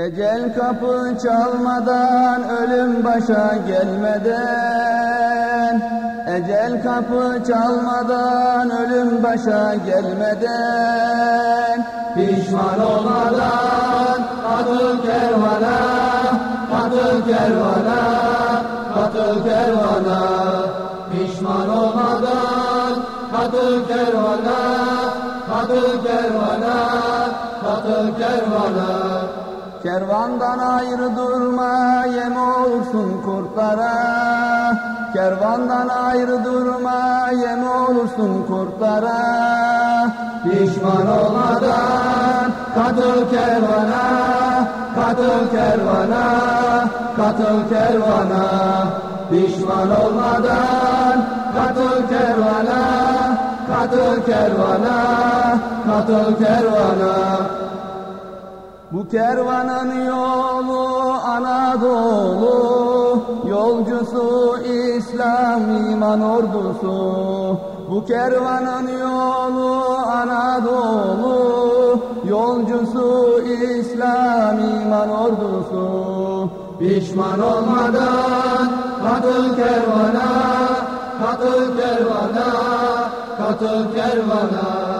Ecel kapı çalmadan, ölüm başa gelmeden. Ecel kapı çalmadan, ölüm başa gelmeden. Pişman olmadan, katıl kervana Katıl kervana, katıl kervana. Pişman olmadan, katıl kervana Katıl kervana, katıl kervana Kervandan ayrı durma, yem olursun kurtlara. Kervandan ayrı durma, yem olursun kurtlara. Pişman olmadan katıl kervana, katıl kervana, katıl kervana. Pişman olmadan katıl kervana, katıl kervana, katıl kervana. Kervanın yolu Anadolu, yolcusu İslam iman ordusu. Bu kervanın yolu Anadolu, yolcusu İslam iman ordusu. Pişman olmadan katıl kervana, katıl kervana, katıl kervana.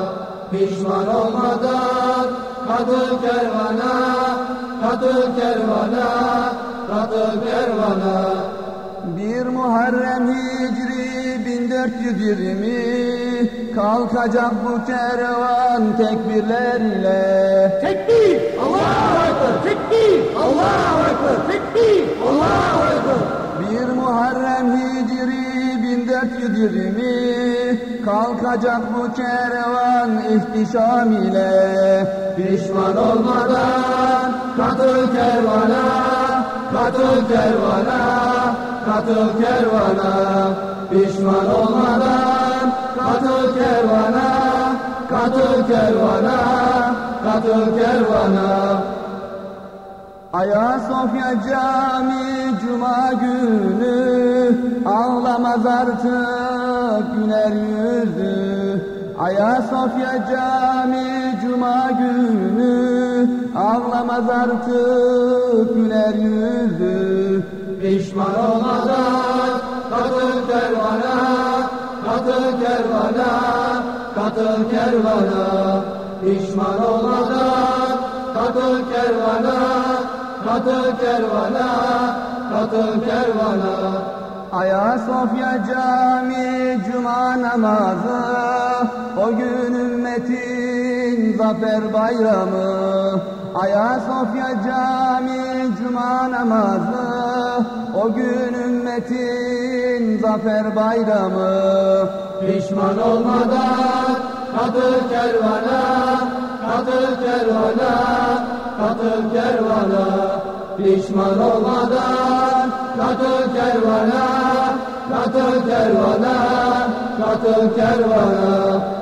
Pişman olmadan katıl kervana, katıl kervana, katıl kervana. Bir Muharrem Hicri 1420 kalkacak bu kervan tekbirler ile. Tekbir! Allahu Ekber! Tekbir! Allahu Ekber! Tekbir! Allahu Ekber! Bir Muharrem Hicri 1420 kalkacak bu kervan ihtişam ile. Pişman olmadan katıl kervana katıl kervana katıl kervana. Pişman olmadan katıl kervana katıl kervana katıl kervana Ayasofya Cami Cuma günü ağlamaz artık güler yüzü. Ayasofya Cami Cuma günü ağlamaz artık güler yüzü. Pişman olmadan katıl kervana, katıl kervana, katıl kervana. Pişman olmadan katıl kervana, katıl kervana, katıl kervana. Ayasofya Cami Cuma namazı, o gün ümmetin zafer bayramı. Ayasofya Cami Cuma namazı, o gün ümmetin zafer bayramı. Pişman olmadan katıl kervana, katıl kervana, katıl kervana. Pişman olmadan katıl kervana, katıl kervana, katıl kervana.